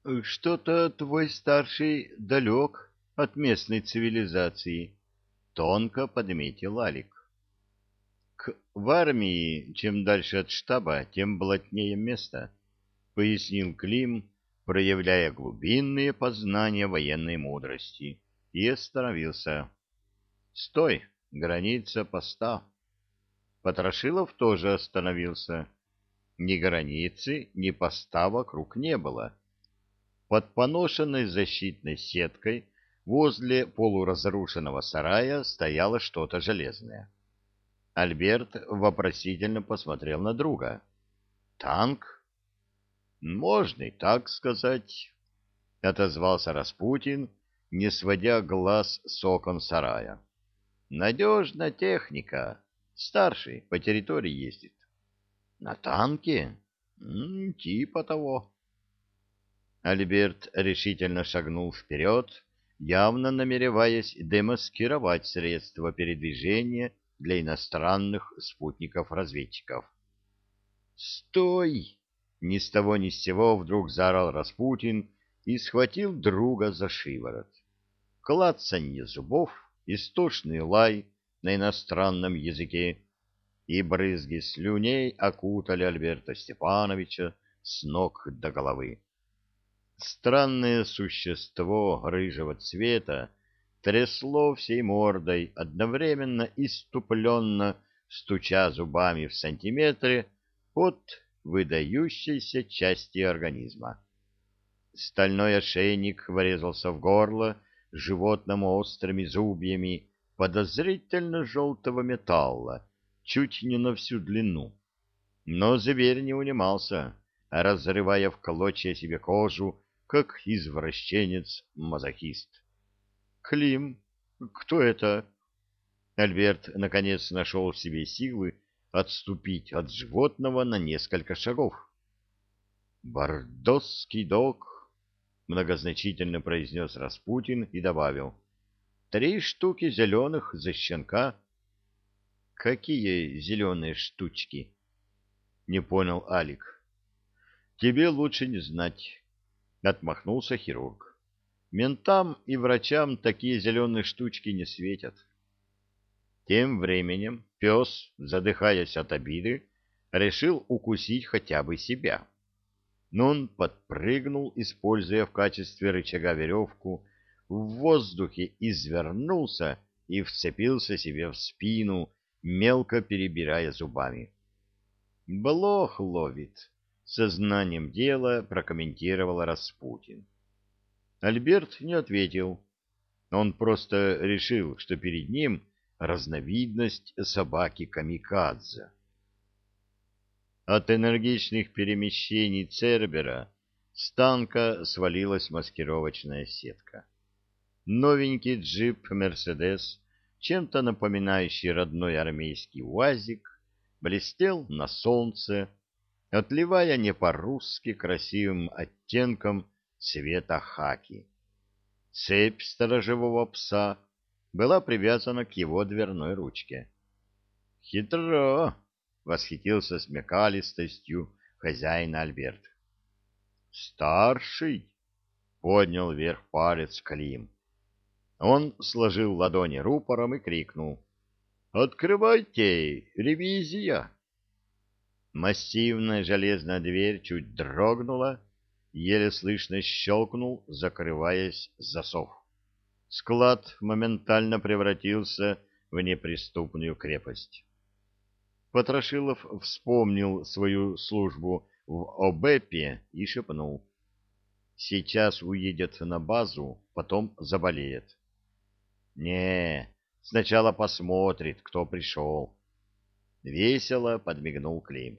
— Что-то твой старший далек от местной цивилизации, — тонко подметил Алик. — К в армии, чем дальше от штаба, тем блатнее место, — пояснил Клим, проявляя глубинные познания военной мудрости, и остановился. — Стой, граница поста. Потрошилов тоже остановился. Ни границы, ни поста вокруг не было. Под поношенной защитной сеткой возле полуразрушенного сарая стояло что-то железное. Альберт вопросительно посмотрел на друга. «Танк?» «Можно и так сказать», — отозвался Распутин, не сводя глаз с окон сарая. «Надежная техника. Старший по территории ездит». «На танке?» «Типа того». Альберт решительно шагнул вперед, явно намереваясь демаскировать средства передвижения для иностранных спутников-разведчиков. «Стой!» — ни с того ни с сего вдруг заорал Распутин и схватил друга за шиворот. Клацанье зубов, истошный лай на иностранном языке и брызги слюней окутали Альберта Степановича с ног до головы. Странное существо рыжего цвета трясло всей мордой, одновременно иступленно стуча зубами в сантиметре от выдающейся части организма. Стальной ошейник врезался в горло животному острыми зубьями подозрительно желтого металла, чуть не на всю длину. Но зверь не унимался, разрывая в клочья себе кожу как извращенец-мазохист. «Клим, кто это?» Альберт наконец нашел в себе силы отступить от животного на несколько шагов. «Бордосский док», — многозначительно произнес Распутин и добавил, «три штуки зеленых за щенка». «Какие зеленые штучки?» — не понял Алик. «Тебе лучше не знать. — отмахнулся хирург. «Ментам и врачам такие зеленые штучки не светят». Тем временем пес, задыхаясь от обиды, решил укусить хотя бы себя. Но он подпрыгнул, используя в качестве рычага веревку, в воздухе извернулся и вцепился себе в спину, мелко перебирая зубами. «Блох ловит!» Сознанием дела прокомментировал Распутин. Альберт не ответил. Он просто решил, что перед ним разновидность собаки-камикадзе. От энергичных перемещений Цербера с танка свалилась маскировочная сетка. Новенький джип «Мерседес», чем-то напоминающий родной армейский УАЗик, блестел на солнце, отливая не по-русски красивым оттенком цвета хаки. Цепь сторожевого пса была привязана к его дверной ручке. «Хитро!» — восхитился смекалистостью хозяин Альберт. «Старший!» — поднял вверх палец Клим. Он сложил ладони рупором и крикнул. «Открывайте! Ревизия!» Массивная железная дверь чуть дрогнула, еле слышно щелкнул, закрываясь засов. Склад моментально превратился в неприступную крепость. Потрошилов вспомнил свою службу в ОБЭПе и шепнул. Сейчас уедет на базу, потом заболеет. Не, сначала посмотрит, кто пришел. Весело подмигнул Клим.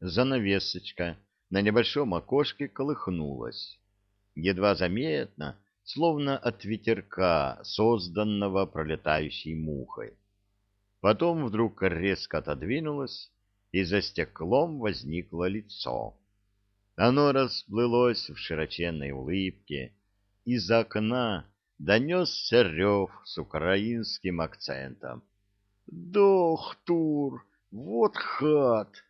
Занавесочка на небольшом окошке колыхнулась. Едва заметно, словно от ветерка, созданного пролетающей мухой. Потом вдруг резко отодвинулась, и за стеклом возникло лицо. Оно расплылось в широченной улыбке. Из окна донесся рев с украинским акцентом. Дохтур, вот хат!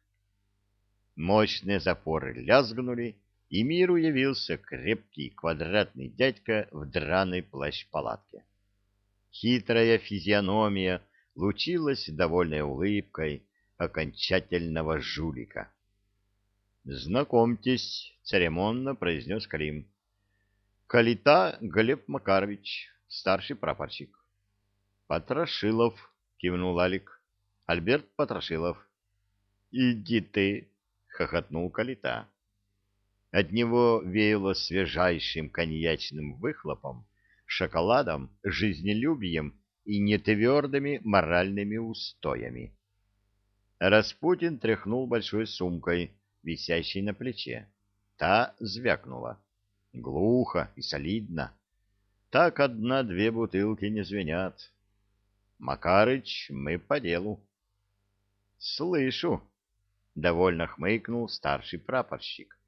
Мощные запоры лязгнули, и миру явился крепкий квадратный дядька в драной плащ-палатке. Хитрая физиономия лучилась довольной улыбкой окончательного жулика. «Знакомьтесь», — церемонно произнес Клим. «Калита Глеб Макарович, старший прапорщик». «Потрошилов», — кивнул Алик. «Альберт Потрошилов». «Иди ты», — хохотнул Калита. От него веяло свежайшим коньячным выхлопом, шоколадом, жизнелюбием и нетвердыми моральными устоями. Распутин тряхнул большой сумкой, висящей на плече. Та звякнула. Глухо и солидно. Так одна-две бутылки не звенят. Макарыч, мы по делу. Слышу, довольно хмыкнул старший прапорщик.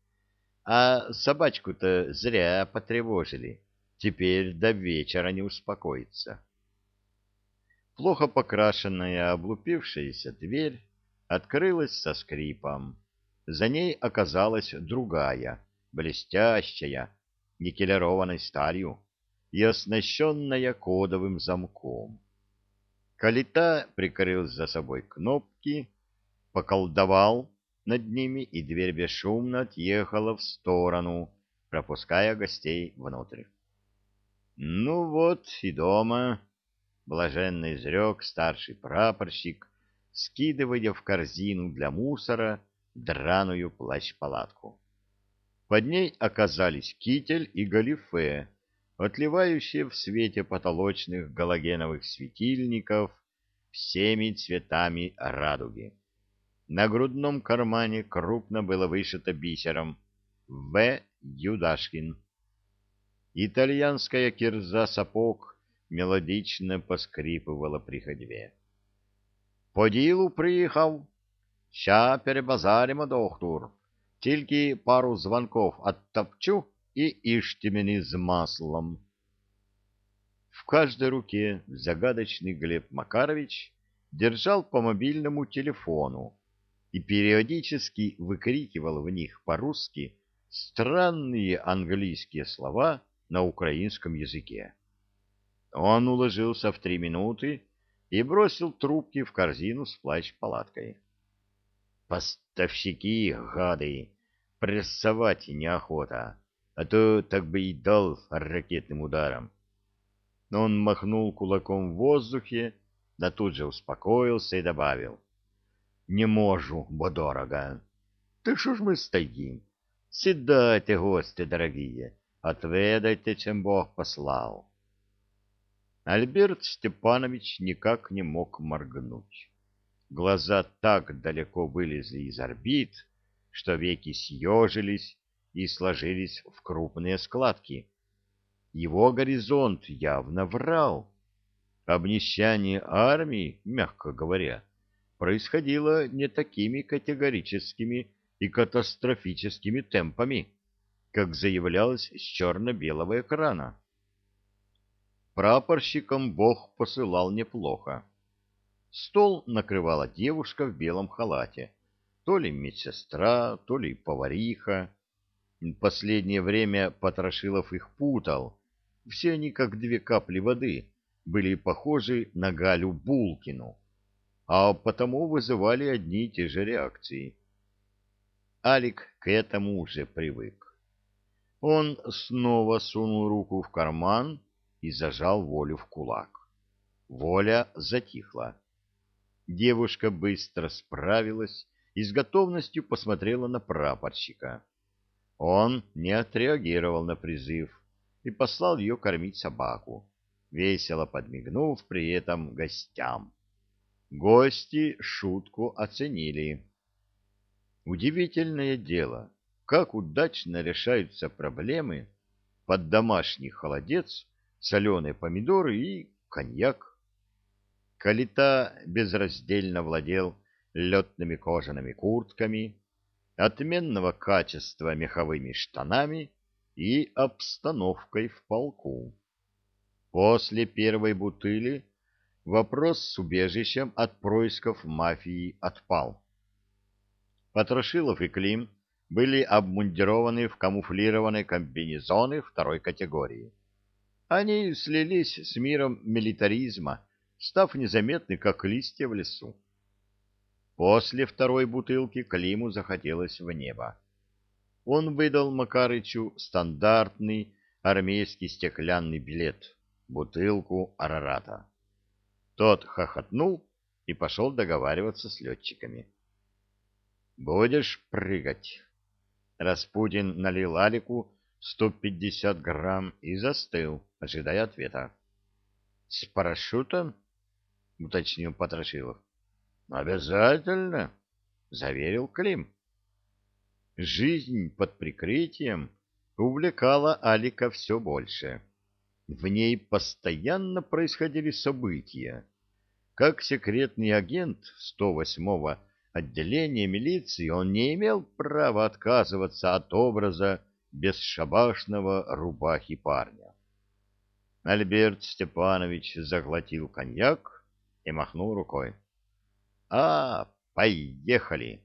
А собачку-то зря потревожили. Теперь до вечера не успокоится. Плохо покрашенная, облупившаяся дверь открылась со скрипом. За ней оказалась другая, блестящая, никелированной сталью и оснащенная кодовым замком. Калита прикрыл за собой кнопки, поколдовал над ними, и дверь бесшумно отъехала в сторону, пропуская гостей внутрь. — Ну вот и дома, — блаженно изрек старший прапорщик, скидывая в корзину для мусора драную плащ-палатку. Под ней оказались китель и галифе, отливающие в свете потолочных галогеновых светильников всеми цветами радуги. На грудном кармане крупно было вышито бисером «В. Юдашкин». Итальянская кирза-сапог мелодично поскрипывала при ходьбе. «По ділу приїхав», Ща перебазаримо, доктор. Тільки пару звонков оттопчу и ишьте меня с маслом. В каждой руке загадочный Глеб Макарович держал по мобильному телефону и периодически выкрикивал в них по-русски странные английские слова на украинском языке. Он уложился в три минуты и бросил трубки в корзину с плащ-палаткой. Поставщики, гады, прессовать неохота, а то так бы и дал ракетным ударом. Но он махнул кулаком в воздухе, да тут же успокоился и добавил. Не можу, бо дорого. Ты що ж ми стоїм? Сідайте, гости дорогие, отведайте, чем Бог послал. Альберт Степанович никак не мог моргнуть. Глаза так далеко вылезли из орбит, что веки съежились и сложились в крупные складки. Его горизонт явно врал. Обнищание армии, мягко говоря, происходило не такими категорическими и катастрофическими темпами, как заявлялось с черно-белого экрана. Прапорщикам Бог посылал неплохо. Стол накрывала девушка в белом халате, то ли медсестра, то ли повариха. Последнее время Потрошилов их путал. Все они, как две капли воды, были похожи на Галю Булкину, а потому вызывали одни и те же реакции. Алик к этому уже привык. Он снова сунул руку в карман и зажал волю в кулак. Воля затихла. Девушка быстро справилась и с готовностью посмотрела на прапорщика. Он не отреагировал на призыв и послал ее кормить собаку, весело подмигнув при этом гостям. Гости шутку оценили. Удивительное дело, как удачно решаются проблемы под домашний холодец, соленые помидоры и коньяк. Калита безраздельно владел летными кожаными куртками, отменного качества меховыми штанами и обстановкой в полку. После первой бутыли вопрос с убежищем от происков мафии отпал. Потрошилов и Клим были обмундированы в камуфлированные комбинезоны второй категории. Они слились с миром милитаризма, став незаметны, как листья в лесу. После второй бутылки Климу захотелось в небо. Он выдал Макарычу стандартный армейский стеклянный билет, бутылку Арарата. Тот хохотнул и пошел договариваться с летчиками. «Будешь прыгать?» Распутин налил Алику 150 грамм и застыл, ожидая ответа. «С парашютом?» — уточнил Потрошилов. «Обязательно», — заверил Клим. Жизнь под прикрытием увлекала Алика все больше. В ней постоянно происходили события. Как секретный агент 108-го отделения милиции он не имел права отказываться от образа бесшабашного рубахи парня. Альберт Степанович заглотил коньяк и махнул рукой. — А, поехали!